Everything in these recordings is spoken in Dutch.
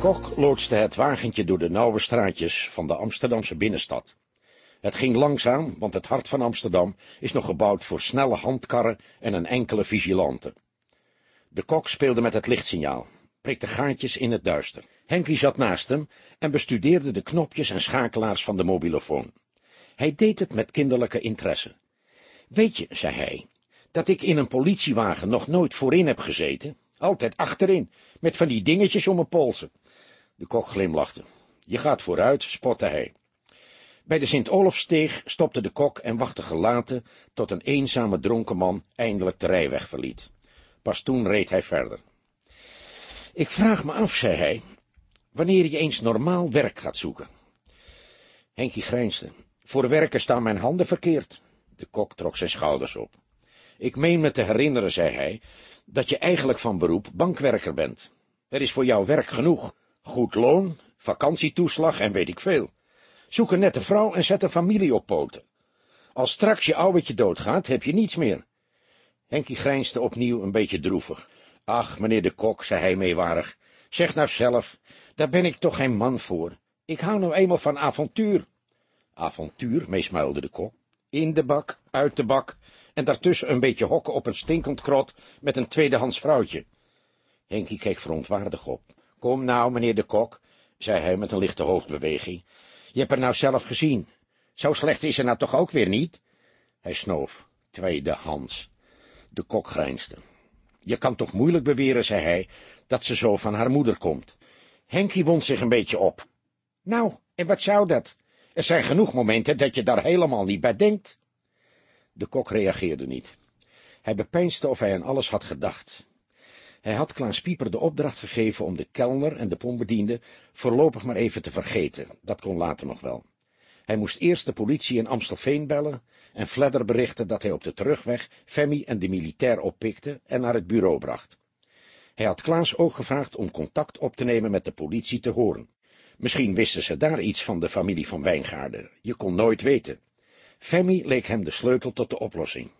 kok loodste het wagentje door de nauwe straatjes van de Amsterdamse binnenstad. Het ging langzaam, want het hart van Amsterdam is nog gebouwd voor snelle handkarren en een enkele vigilante. De kok speelde met het lichtsignaal, prikte gaatjes in het duister. Henky zat naast hem en bestudeerde de knopjes en schakelaars van de mobielefoon. Hij deed het met kinderlijke interesse. Weet je, zei hij, dat ik in een politiewagen nog nooit voorin heb gezeten, altijd achterin, met van die dingetjes om mijn polsen. De kok glimlachte. Je gaat vooruit, spotte hij. Bij de Sint-Olofsteeg stopte de kok en wachtte gelaten tot een eenzame dronken man eindelijk de rijweg verliet. Pas toen reed hij verder. Ik vraag me af, zei hij, wanneer je eens normaal werk gaat zoeken. Henkie grijnsde. Voor werken staan mijn handen verkeerd. De kok trok zijn schouders op. Ik meen me te herinneren, zei hij, dat je eigenlijk van beroep bankwerker bent. Er is voor jou werk genoeg. Goed loon, vakantietoeslag en weet ik veel. Zoek een nette vrouw en zet een familie op poten. Als straks je ouwetje doodgaat, heb je niets meer. Henkie grijnsde opnieuw een beetje droevig. Ach, meneer de kok, zei hij meewarig, zeg nou zelf, daar ben ik toch geen man voor. Ik hou nou eenmaal van avontuur. Avontuur, meesmuilde de kok. In de bak, uit de bak, en daartussen een beetje hokken op een stinkend krot met een tweedehands vrouwtje. Henkie keek verontwaardig op. Kom nou, meneer de kok, zei hij met een lichte hoofdbeweging. Je hebt er nou zelf gezien. Zo slecht is er nou toch ook weer niet? Hij snoof. Tweedehands. De kok grijnsde. Je kan toch moeilijk beweren, zei hij, dat ze zo van haar moeder komt. Henkie wond zich een beetje op. Nou, en wat zou dat? Er zijn genoeg momenten dat je daar helemaal niet bij denkt. De kok reageerde niet. Hij bepeinsde of hij aan alles had gedacht. Hij had Klaas Pieper de opdracht gegeven om de kelner en de pombediende voorlopig maar even te vergeten, dat kon later nog wel. Hij moest eerst de politie in Amstelveen bellen en Fledder berichten dat hij op de terugweg Femi en de militair oppikte en naar het bureau bracht. Hij had Klaas ook gevraagd om contact op te nemen met de politie te horen. Misschien wisten ze daar iets van de familie van Wijngaarden, je kon nooit weten. Femi leek hem de sleutel tot de oplossing.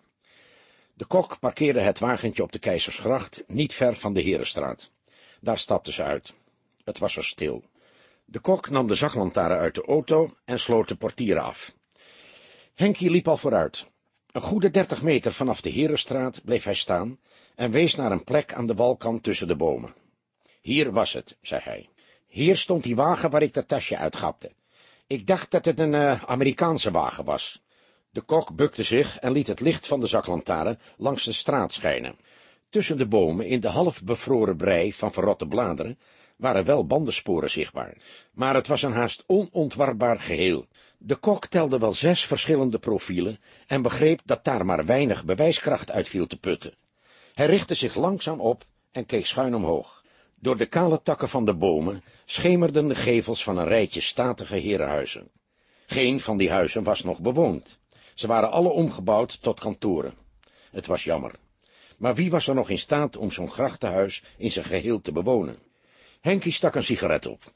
De kok parkeerde het wagentje op de Keizersgracht, niet ver van de Herenstraat. Daar stapten ze uit. Het was er stil. De kok nam de zaklantaarn uit de auto en sloot de portieren af. Henkie liep al vooruit. Een goede dertig meter vanaf de Herenstraat bleef hij staan en wees naar een plek aan de walkant tussen de bomen. Hier was het, zei hij. Hier stond die wagen waar ik dat tasje uitgapte. Ik dacht dat het een uh, Amerikaanse wagen was. De kok bukte zich en liet het licht van de zaklantaarn langs de straat schijnen. Tussen de bomen, in de half bevroren brei van verrotte bladeren, waren wel bandensporen zichtbaar, maar het was een haast onontwarbaar geheel. De kok telde wel zes verschillende profielen en begreep dat daar maar weinig bewijskracht uit viel te putten. Hij richtte zich langzaam op en keek schuin omhoog. Door de kale takken van de bomen schemerden de gevels van een rijtje statige herenhuizen. Geen van die huizen was nog bewoond. Ze waren alle omgebouwd tot kantoren. Het was jammer. Maar wie was er nog in staat om zo'n grachtenhuis in zijn geheel te bewonen? Henkie stak een sigaret op.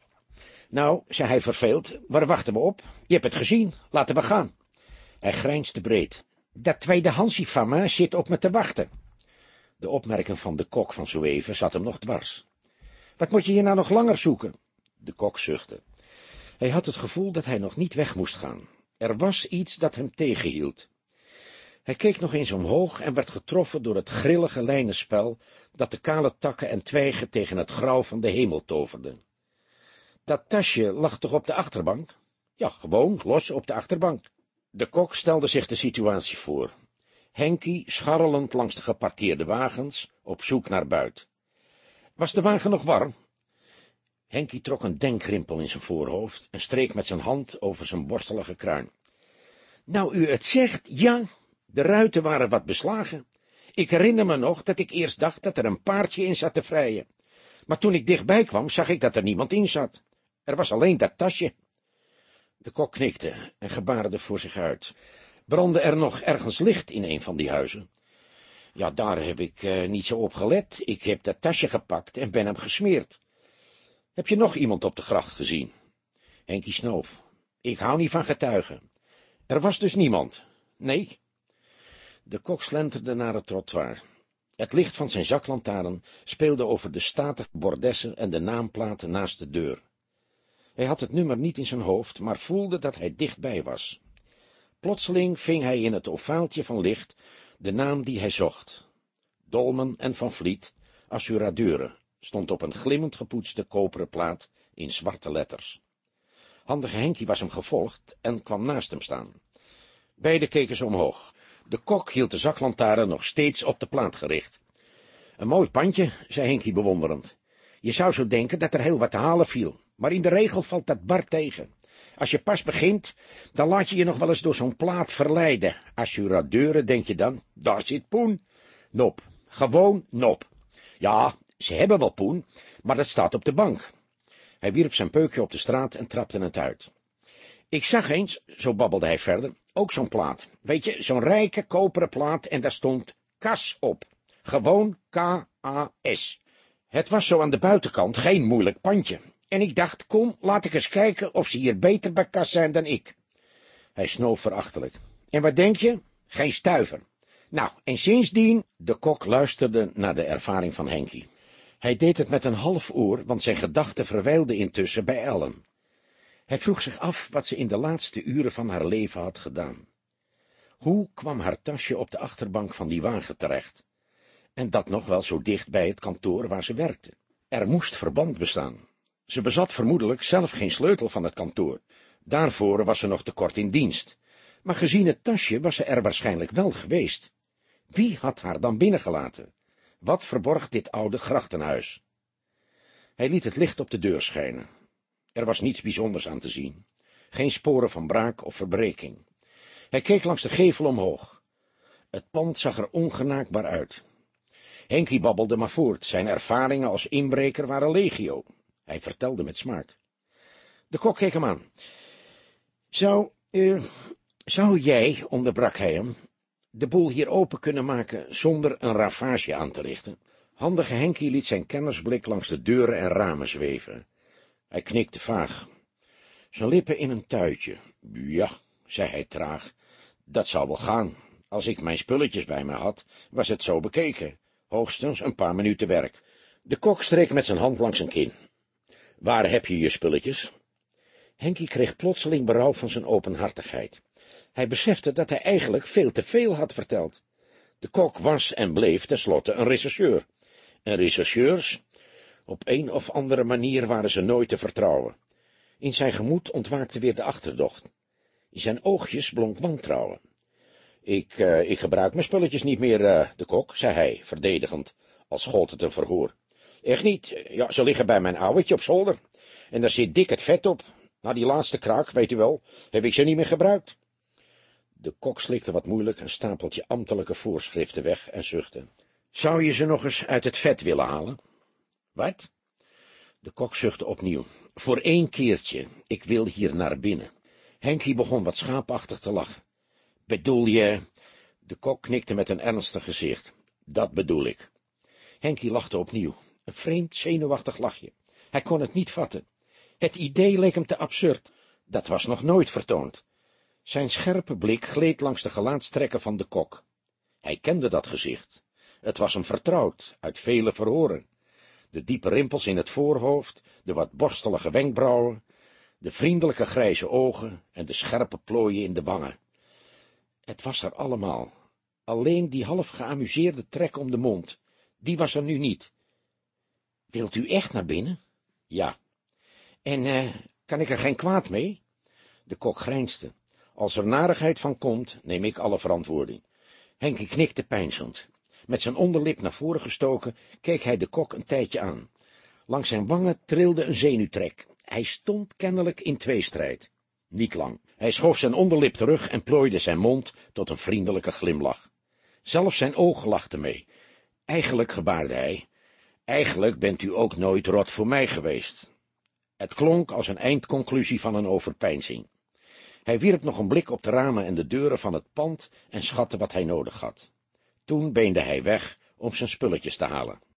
Nou, zei hij verveeld, waar wachten we op? Je hebt het gezien, laten we gaan. Hij grijnsde breed. Dat tweede Hansie van zit op me te wachten. De opmerking van de kok van zo even zat hem nog dwars. Wat moet je hier nou nog langer zoeken? De kok zuchtte. Hij had het gevoel dat hij nog niet weg moest gaan. Er was iets dat hem tegenhield. Hij keek nog eens omhoog en werd getroffen door het grillige lijnenspel dat de kale takken en twijgen tegen het grauw van de hemel toverde. Dat tasje lag toch op de achterbank? Ja, gewoon, los op de achterbank. De kok stelde zich de situatie voor. Henkie scharrelend langs de geparkeerde wagens, op zoek naar buit. Was de wagen nog warm? Henkie trok een denkrimpel in zijn voorhoofd en streek met zijn hand over zijn borstelige kruin. Nou u het zegt, ja, de ruiten waren wat beslagen. Ik herinner me nog dat ik eerst dacht dat er een paardje in zat te vrijen. Maar toen ik dichtbij kwam, zag ik dat er niemand in zat. Er was alleen dat tasje. De kok knikte en gebaarde voor zich uit. Brandde er nog ergens licht in een van die huizen? Ja, daar heb ik uh, niet zo op gelet. Ik heb dat tasje gepakt en ben hem gesmeerd. Heb je nog iemand op de gracht gezien? Henkie snoof. Ik hou niet van getuigen. Er was dus niemand. Nee. De kok slenterde naar het trottoir. Het licht van zijn zaklantaarn speelde over de statige bordessen en de naamplaten naast de deur. Hij had het nummer niet in zijn hoofd, maar voelde dat hij dichtbij was. Plotseling ving hij in het ovaaltje van licht de naam die hij zocht. Dolmen en Van Vliet, assuradeuren, stond op een glimmend gepoetste koperen plaat in zwarte letters. Handige Henkie was hem gevolgd en kwam naast hem staan. Beiden keken ze omhoog. De kok hield de zaklantaarn nog steeds op de plaat gericht. Een mooi pandje, zei Henkie bewonderend. Je zou zo denken dat er heel wat te halen viel, maar in de regel valt dat bar tegen. Als je pas begint, dan laat je je nog wel eens door zo'n plaat verleiden. Assuradeuren, denk je dan, daar zit poen. Nop, gewoon nop. Ja, ze hebben wel poen, maar dat staat op de bank. Hij wierp zijn peukje op de straat en trapte het uit. Ik zag eens, zo babbelde hij verder, ook zo'n plaat. Weet je, zo'n rijke koperen plaat en daar stond kas op. Gewoon K-A-S. Het was zo aan de buitenkant geen moeilijk pandje. En ik dacht, kom, laat ik eens kijken of ze hier beter bij kas zijn dan ik. Hij snoof verachtelijk. En wat denk je? Geen stuiver. Nou, en sindsdien, de kok luisterde naar de ervaring van Henkie. Hij deed het met een half oor, want zijn gedachten verwijlden intussen bij Ellen. Hij vroeg zich af wat ze in de laatste uren van haar leven had gedaan. Hoe kwam haar tasje op de achterbank van die wagen terecht? En dat nog wel zo dicht bij het kantoor waar ze werkte. Er moest verband bestaan. Ze bezat vermoedelijk zelf geen sleutel van het kantoor. Daarvoor was ze nog te kort in dienst. Maar gezien het tasje was ze er waarschijnlijk wel geweest. Wie had haar dan binnengelaten? Wat verborg dit oude grachtenhuis? Hij liet het licht op de deur schijnen. Er was niets bijzonders aan te zien. Geen sporen van braak of verbreking. Hij keek langs de gevel omhoog. Het pand zag er ongenaakbaar uit. Henkie babbelde maar voort. Zijn ervaringen als inbreker waren legio. Hij vertelde met smaak. De kok keek hem aan. Zou, uh, zou jij, onderbrak hij hem, de boel hier open kunnen maken zonder een ravage aan te richten? Handige Henkie liet zijn kennersblik langs de deuren en ramen zweven. Hij knikte vaag. Zijn lippen in een tuitje. Ja, zei hij traag, dat zou wel gaan. Als ik mijn spulletjes bij me had, was het zo bekeken. Hoogstens een paar minuten werk. De kok streek met zijn hand langs zijn kin. Waar heb je je spulletjes? Henkie kreeg plotseling berouw van zijn openhartigheid. Hij besefte dat hij eigenlijk veel te veel had verteld. De kok was en bleef tenslotte een rechercheur. En rechercheurs, op een of andere manier waren ze nooit te vertrouwen. In zijn gemoed ontwaakte weer de achterdocht. In zijn oogjes blonk wantrouwen. Ik, uh, ik gebruik mijn spulletjes niet meer, uh, de kok, zei hij, verdedigend, als gold het een verhoor. Echt niet, ja, ze liggen bij mijn ouwetje op zolder, en daar zit dik het vet op. Na die laatste kraak, weet u wel, heb ik ze niet meer gebruikt. De kok slikte wat moeilijk een stapeltje ambtelijke voorschriften weg en zuchtte. Zou je ze nog eens uit het vet willen halen? Wat? De kok zuchtte opnieuw. Voor één keertje, ik wil hier naar binnen. Henkie begon wat schaapachtig te lachen. Bedoel je... De kok knikte met een ernstig gezicht. Dat bedoel ik. Henkie lachte opnieuw. Een vreemd, zenuwachtig lachje. Hij kon het niet vatten. Het idee leek hem te absurd. Dat was nog nooit vertoond. Zijn scherpe blik gleed langs de gelaatstrekken van de kok. Hij kende dat gezicht. Het was hem vertrouwd, uit vele verhoren. De diepe rimpels in het voorhoofd, de wat borstelige wenkbrauwen, de vriendelijke grijze ogen en de scherpe plooien in de wangen. Het was er allemaal. Alleen die half geamuseerde trek om de mond, die was er nu niet. Wilt u echt naar binnen? Ja. En, uh, kan ik er geen kwaad mee? De kok grijnsde. Als er narigheid van komt, neem ik alle verantwoording. Henkie knikte peinzend. Met zijn onderlip naar voren gestoken, keek hij de kok een tijdje aan. Langs zijn wangen trilde een zenuwtrek. Hij stond kennelijk in tweestrijd. Niet lang. Hij schoof zijn onderlip terug en plooide zijn mond tot een vriendelijke glimlach. Zelfs zijn oog lachte mee. Eigenlijk gebaarde hij. Eigenlijk bent u ook nooit rot voor mij geweest. Het klonk als een eindconclusie van een overpeinzing. Hij wierp nog een blik op de ramen en de deuren van het pand en schatte wat hij nodig had. Toen beende hij weg om zijn spulletjes te halen.